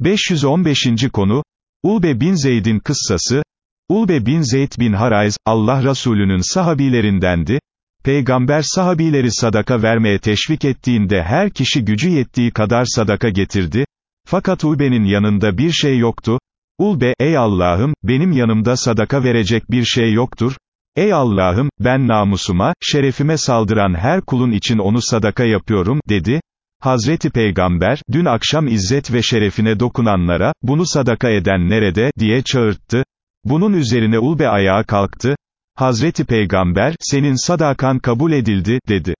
515. konu, Ulbe bin Zeyd'in kıssası, Ulbe bin Zeyd bin Harayz, Allah Resulü'nün sahabilerindendi, Peygamber sahabileri sadaka vermeye teşvik ettiğinde her kişi gücü yettiği kadar sadaka getirdi, fakat Ulbe'nin yanında bir şey yoktu, Ulbe, ey Allah'ım, benim yanımda sadaka verecek bir şey yoktur, ey Allah'ım, ben namusuma, şerefime saldıran her kulun için onu sadaka yapıyorum, dedi, Hazreti Peygamber, dün akşam izzet ve şerefine dokunanlara, bunu sadaka eden nerede, diye çağırttı. Bunun üzerine Ulbe ayağa kalktı. Hazreti Peygamber, senin sadakan kabul edildi, dedi.